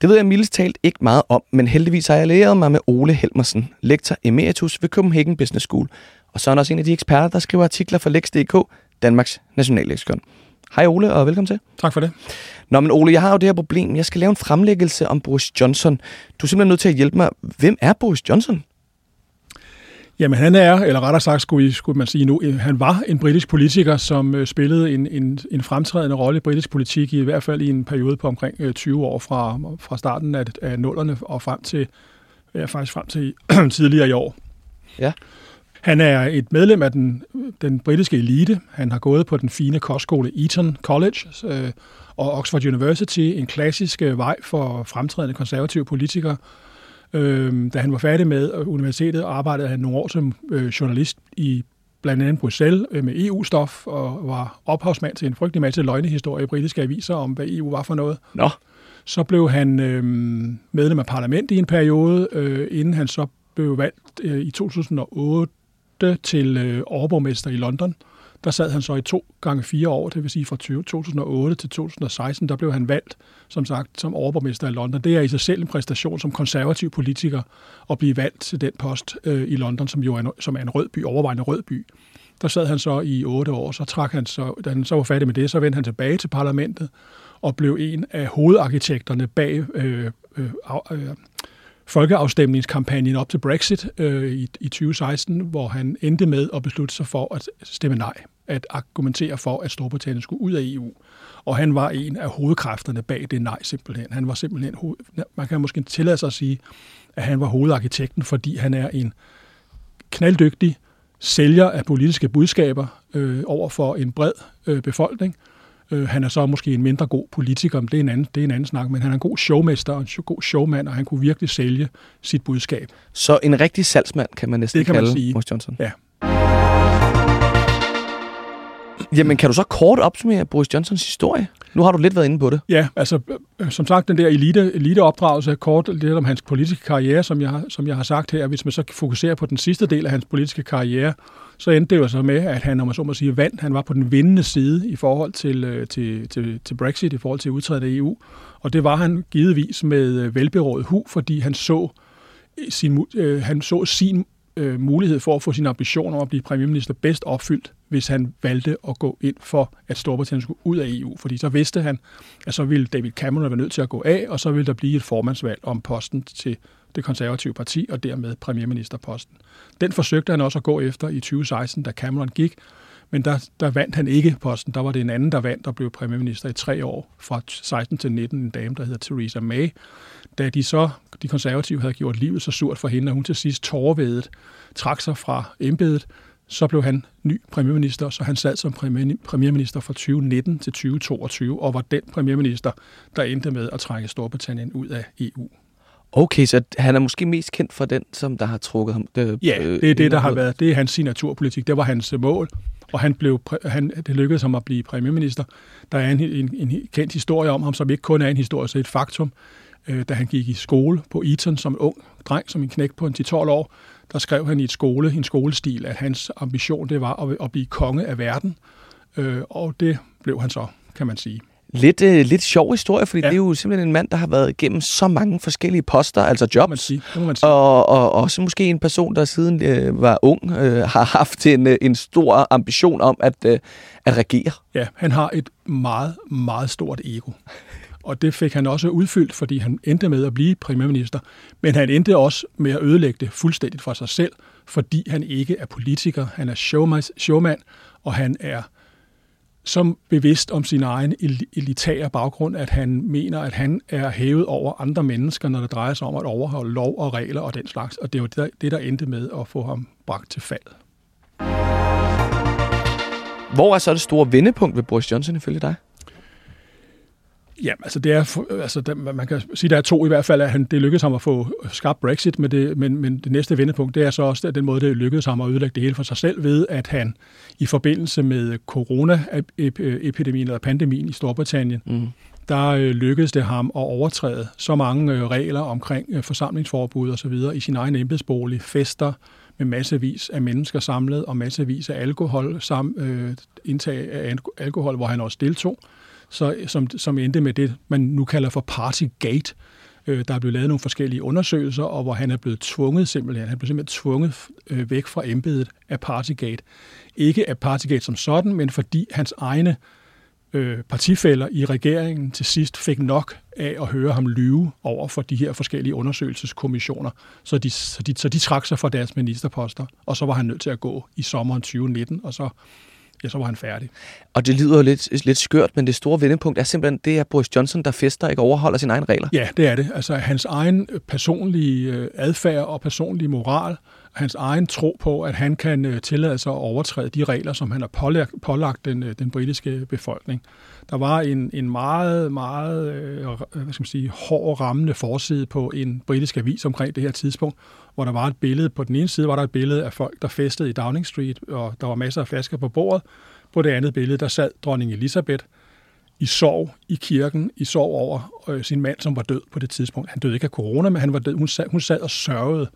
Det ved jeg mildest talt ikke meget om, men heldigvis har jeg læret mig med Ole Helmersen, lektor emeritus ved Copenhagen Business School, og så er han også en af de eksperter, der skriver artikler for Lex.dk, Danmarks nationalleksikon. Hej Ole, og velkommen til. Tak for det. Nå, men Ole, jeg har jo det her problem. Jeg skal lave en fremlæggelse om Boris Johnson. Du er simpelthen nødt til at hjælpe mig. Hvem er Boris Johnson? Jamen han er, eller rettere sagt skulle, skulle man sige nu, han var en britisk politiker, som øh, spillede en, en, en fremtrædende rolle i britisk politik, i hvert fald i en periode på omkring 20 øh, år fra, fra starten af, af nullerne og frem til, ja, faktisk frem til tidligere i år. Ja. Han er et medlem af den, den britiske elite. Han har gået på den fine kostskole Eton College øh, og Oxford University, en klassisk øh, vej for fremtrædende konservative politikere. Øh, da han var færdig med universitetet, arbejdede han nogle år som øh, journalist i blandt andet Bruxelles øh, med EU-stof, og var ophavsmand til en frygtelig masse løgnehistorier i britiske aviser om, hvad EU var for noget. Nå. Så blev han øh, medlem af parlament i en periode, øh, inden han så blev valgt øh, i 2008 til øh, overborgmester i London. Der sad han så i to gange fire år, det vil sige fra 2008 til 2016, der blev han valgt, som sagt, som overborgmester i London. Det er i sig selv en præstation som konservativ politiker at blive valgt til den post øh, i London, som jo er en, som er en rød by, overvejende rød by. Der sad han så i otte år, så trak han så, da han så var færdig med det, så vendte han tilbage til parlamentet og blev en af hovedarkitekterne bag øh, øh, øh, folkeafstemningskampagnen op til Brexit øh, i, i 2016, hvor han endte med at beslutte sig for at stemme nej, at argumentere for, at Storbritannien skulle ud af EU. Og han var en af hovedkræfterne bag det nej simpelthen. Han var simpelthen, man kan måske tillade sig at sige, at han var hovedarkitekten, fordi han er en knalddygtig sælger af politiske budskaber øh, over for en bred øh, befolkning, Øh, han er så måske en mindre god politiker, men det er, en anden, det er en anden snak, men han er en god showmester og en god showmand, og han kunne virkelig sælge sit budskab. Så en rigtig salgsmand, kan man næsten det kan kalde man sige. Boris Johnson. Ja. Jamen, kan du så kort opsummere Boris Johnsons historie? Nu har du lidt været inde på det. Ja, altså øh, som sagt, den der elite, eliteopdragelse kort lidt om hans politiske karriere, som jeg, som jeg har sagt her. Hvis man så fokuserer på den sidste del af hans politiske karriere, så endte det jo så med, at han, om man så må sige, vandt. Han var på den vindende side i forhold til, øh, til, til, til Brexit, i forhold til udtrædet af EU. Og det var han givetvis med øh, velberådet hu, fordi han så sin, øh, han så sin øh, mulighed for at få sin ambition om at blive premierminister bedst opfyldt, hvis han valgte at gå ind for, at Storbritannien skulle ud af EU. Fordi så vidste han, at så ville David Cameron være nødt til at gå af, og så ville der blive et formandsvalg om posten til det konservative parti, og dermed premierministerposten. Den forsøgte han også at gå efter i 2016, da Cameron gik, men der, der vandt han ikke posten. Der var det en anden, der vandt og blev premierminister i tre år, fra 16 til 19, en dame, der hedder Theresa May. Da de så, de konservative havde gjort livet så surt for hende, at hun til sidst tårvedet trak sig fra embedet, så blev han ny premierminister, så han sad som premierminister fra 2019 til 2022, og var den premierminister, der endte med at trække Storbritannien ud af EU. Okay, så han er måske mest kendt for den, som der har trukket ham. Det, ja, øh, det er det, der har været. Det er hans signaturpolitik. Det var hans øh, mål, og han blev, han, det lykkedes ham at blive premierminister. Der er en, en, en kendt historie om ham, som ikke kun er en historie, så et faktum. Øh, da han gik i skole på Eton som ung dreng, som en knæk på en 10-12 år, der skrev han i et skole, en skolestil, at hans ambition det var at, at blive konge af verden. Øh, og det blev han så, kan man sige. Lidt, øh, lidt sjov historie, fordi ja. det er jo simpelthen en mand, der har været igennem så mange forskellige poster, altså jobs. Man sige. Det må man sige. Og, og også måske en person, der siden øh, var ung, øh, har haft en, øh, en stor ambition om at, øh, at regere. Ja, han har et meget, meget stort ego. Og det fik han også udfyldt, fordi han endte med at blive premierminister. Men han endte også med at ødelægge det fuldstændigt for sig selv, fordi han ikke er politiker. Han er showman, og han er som bevidst om sin egen elitære baggrund, at han mener, at han er hævet over andre mennesker, når det drejer sig om at overholde lov og regler og den slags. Og det var det, der, det, der endte med at få ham bragt til fald. Hvor er så det store vendepunkt ved Boris Johnson ifølge dig? Ja, altså det er, altså der, man kan sige, der er to i hvert fald, at han, det lykkedes ham at få skabt Brexit, men det, men, men det næste vendepunkt, det er så også den måde, det lykkedes ham at ødelægge det hele for sig selv ved, at han i forbindelse med corona-epidemien eller pandemien i Storbritannien, mm. der øh, lykkedes det ham at overtræde så mange øh, regler omkring øh, forsamlingsforbud og så videre i sin egen embedsbolig, fester med massevis af mennesker samlet og massevis af alkohol, sam, øh, indtag af alkohol, hvor han også deltog så, som, som endte med det, man nu kalder for Partygate. Øh, der er blevet lavet nogle forskellige undersøgelser, og hvor han er blevet tvunget simpelthen, han blev simpelthen tvunget øh, væk fra embedet af Partygate. Ikke af Partygate som sådan, men fordi hans egne øh, partifælder i regeringen til sidst fik nok af at høre ham lyve over for de her forskellige undersøgelseskommissioner, så de, så de, så de trak sig fra deres ministerposter, og så var han nødt til at gå i sommeren 2019, og så ja, så var han færdig. Og det lyder jo lidt, lidt skørt, men det store vendepunkt er simpelthen, det er Boris Johnson, der fester ikke overholder sine egne regler. Ja, det er det. Altså hans egen personlige øh, adfærd og personlige moral, hans egen tro på, at han kan øh, tillade sig at overtræde de regler, som han har pålagt, pålagt den, øh, den britiske befolkning. Der var en, en meget, meget øh, hvad skal man sige, hård rammende forside på en britisk avis omkring det her tidspunkt, hvor der var et billede. På den ene side var der et billede af folk, der festede i Downing Street, og der var masser af flasker på bordet. På det andet billede, der sad dronning Elisabeth i sorg i kirken, i sorg over øh, sin mand, som var død på det tidspunkt. Han døde ikke af corona, men han var død. Hun, sad, hun sad og sørgede,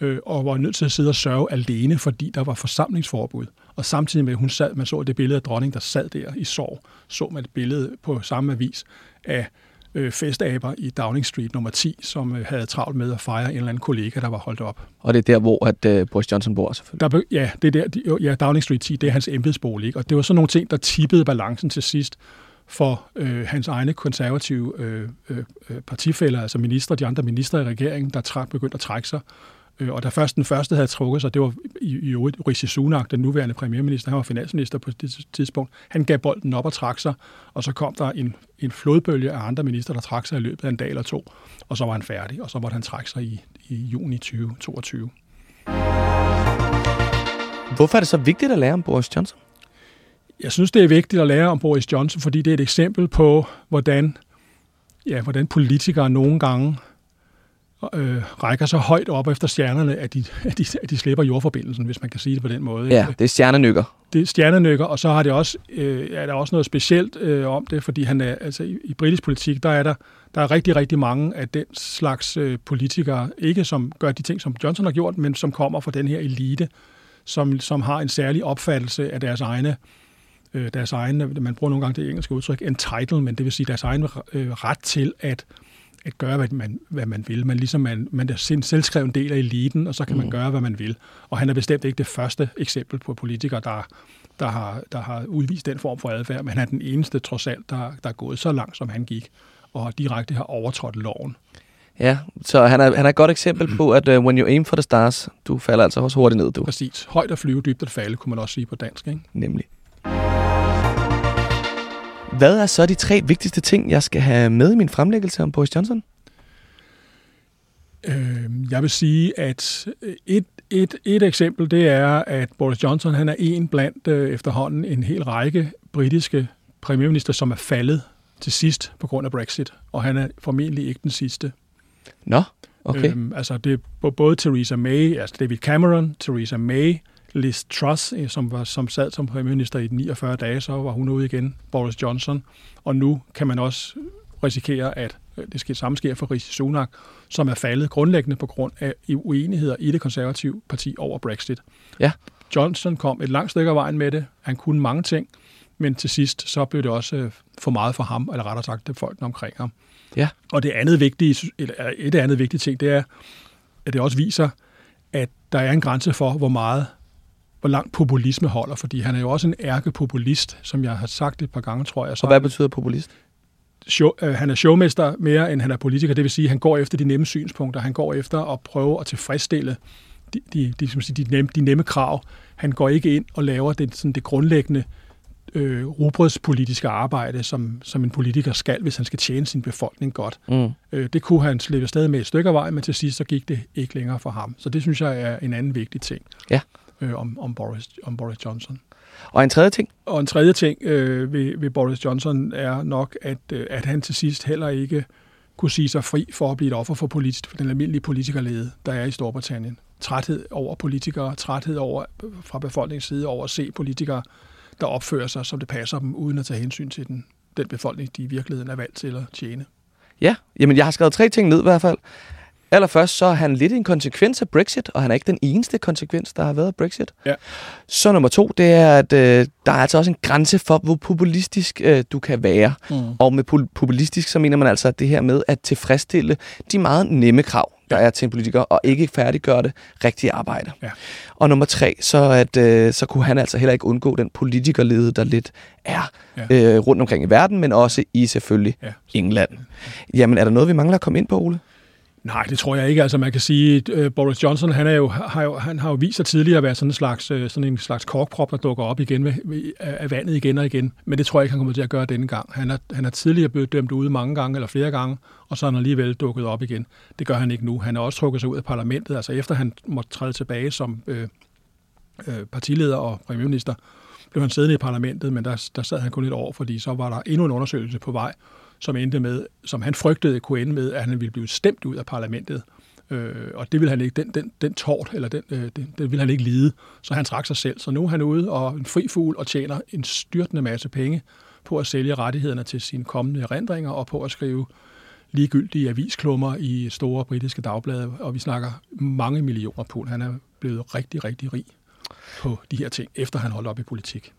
øh, og var nødt til at sidde og sørge alene, fordi der var forsamlingsforbud. Og samtidig med, at hun sad, man så det billede af dronning, der sad der i sorg, så man et billede på samme avis af øh, festaber i Downing Street nummer 10, som øh, havde travlt med at fejre en eller anden kollega, der var holdt op. Og det er der, hvor at, øh, Boris Johnson bor, selvfølgelig? Der, ja, det er der, ja, Downing Street 10, det er hans embedsbolig. Og det var sådan nogle ting, der tippede balancen til sidst for øh, hans egne konservative øh, øh, partifælder, altså minister, de andre minister i regeringen, der træk, begyndte at trække sig Øh, og da først den første havde trukket sig, det var i, i øvrigt Rishi Sunak, den nuværende premierminister, han var finansminister på det tidspunkt, han gav bolden op og trak sig, og så kom der en, en flodbølge af andre minister, der trak sig i løbet af en dag eller to, og så var han færdig, og så måtte han trække sig i, i juni 2022. Hvorfor er det så vigtigt at lære om Boris Johnson? Jeg synes, det er vigtigt at lære om Boris Johnson, fordi det er et eksempel på, hvordan, ja, hvordan politikere nogle gange øh, rækker så højt op efter stjernerne, at de, at, de, at de slipper jordforbindelsen, hvis man kan sige det på den måde. Ja, det er stjernenykker. Det er stjernenykker, og så har det også, øh, er der også noget specielt øh, om det, fordi han er, altså, i, i britisk politik, der er der, der er rigtig, rigtig mange af den slags øh, politikere, ikke som gør de ting, som Johnson har gjort, men som kommer fra den her elite, som, som har en særlig opfattelse af deres egne øh, deres egen, man bruger nogle gange det engelske udtryk, entitlement, det vil sige deres egen øh, ret til at at gøre, hvad man, hvad man vil. Man, ligesom man, man er en selvskreven del af eliten, og så kan mm. man gøre, hvad man vil. Og han er bestemt ikke det første eksempel på politikere, der, der, har, der har udvist den form for adfærd, men han er den eneste, trods alt, der, der er gået så langt, som han gik, og direkte har overtrådt loven. Ja, så han er, han er et godt eksempel på, at uh, when you aim for the stars, du falder altså også hurtigt ned, du. Præcis. Højt at flyve, dybt at falde, kunne man også sige på dansk, ikke? Nemlig. Hvad er så de tre vigtigste ting, jeg skal have med i min fremlæggelse om Boris Johnson? Øh, jeg vil sige, at et, et, et eksempel, det er, at Boris Johnson han er en blandt øh, efterhånden en hel række britiske premierminister, som er faldet til sidst på grund af Brexit, og han er formentlig ikke den sidste. Nå, okay. Øhm, altså det er både Theresa May, altså David Cameron, Theresa May, Liz Truss, øh, som, var, som sad som premierminister i 49 dage, så var hun ude igen, Boris Johnson. Og nu kan man også risikere, at øh, det skal, samme sker for Rishi Sunak, som er faldet grundlæggende på grund af uenigheder i det konservative parti over Brexit. Ja. Johnson kom et langt stykke af vejen med det. Han kunne mange ting, men til sidst så blev det også øh, for meget for ham, eller rettere sagt det folk omkring ham. Ja. Og det andet vigtige, et andet vigtigt ting, det er, at det også viser, at der er en grænse for, hvor meget hvor langt populisme holder, fordi han er jo også en ærkepopulist, som jeg har sagt et par gange, tror jeg. Så og hvad betyder populist? Show, øh, han er showmester mere, end han er politiker. Det vil sige, at han går efter de nemme synspunkter. Han går efter at prøve at tilfredsstille de, de, de, de, de, nemme, de nemme krav. Han går ikke ind og laver det, sådan det grundlæggende øh, rubrødspolitiske arbejde, som, som en politiker skal, hvis han skal tjene sin befolkning godt. Mm. Øh, det kunne han slippe stadig med et stykke af vej, men til sidst så gik det ikke længere for ham. Så det synes jeg er en anden vigtig ting. Ja øh, om, om, Boris, om Boris Johnson. Og en tredje ting? Og en tredje ting øh, ved, ved Boris Johnson er nok, at, øh, at han til sidst heller ikke kunne sige sig fri for at blive et offer for, politik, for den almindelige politikerlede, der er i Storbritannien. Træthed over politikere, træthed over, fra befolkningens side over at se politikere, der opfører sig, som det passer dem, uden at tage hensyn til den, den befolkning, de i virkeligheden er valgt til at tjene. Ja, jamen jeg har skrevet tre ting ned i hvert fald. Allerførst så er han lidt en konsekvens af Brexit, og han er ikke den eneste konsekvens, der har været af Brexit. Ja. Så nummer to, det er, at øh, der er altså også en grænse for, hvor populistisk øh, du kan være. Mm. Og med populistisk, så mener man altså det her med at tilfredsstille de meget nemme krav, der er til en politiker, og ikke færdiggøre det rigtige arbejde. Ja. Og nummer tre, så, at, øh, så kunne han altså heller ikke undgå den politikerlede, der lidt er ja. øh, rundt omkring i verden, men også i selvfølgelig ja. England. Jamen, er der noget, vi mangler at komme ind på, Ole? Nej, det tror jeg ikke. Altså man kan sige, at Boris Johnson han er jo, har, jo, han har jo vist sig tidligere at være sådan en slags, øh, sådan en slags korkprop, der dukker op igen med, med, af vandet igen og igen. Men det tror jeg ikke, han kommer til at gøre denne gang. Han er, han er tidligere blevet dømt ude mange gange eller flere gange, og så er han alligevel dukket op igen. Det gør han ikke nu. Han er også trukket sig ud af parlamentet. Altså efter han måtte træde tilbage som øh, øh, partileder og premierminister, blev han siddende i parlamentet, men der, der sad han kun et år, fordi så var der endnu en undersøgelse på vej, som endte med, som han frygtede kunne ende med, at han ville blive stemt ud af parlamentet. Øh, og det vil han ikke, den, den, den tort, eller den, øh, den, den vil han ikke lide, så han trak sig selv. Så nu er han ude og en fri fugl og tjener en styrtende masse penge på at sælge rettighederne til sine kommende erindringer og på at skrive ligegyldige avisklummer i store britiske dagblade, og vi snakker mange millioner pund. Han er blevet rigtig, rigtig rig på de her ting, efter han holdt op i politik.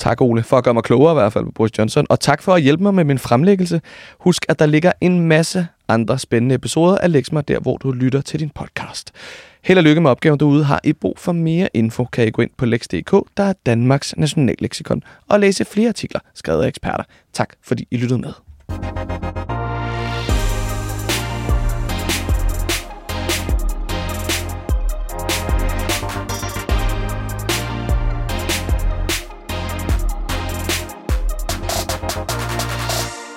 Tak, Ole, for at gøre mig klogere i hvert fald på Boris Johnson. Og tak for at hjælpe mig med min fremlæggelse. Husk, at der ligger en masse andre spændende episoder af Lex mig der, hvor du lytter til din podcast. Held og lykke med opgaven derude. Har I brug for mere info, kan I gå ind på lex.dk, der er Danmarks nationalleksikon, og læse flere artikler skrevet af eksperter. Tak fordi I lyttede med.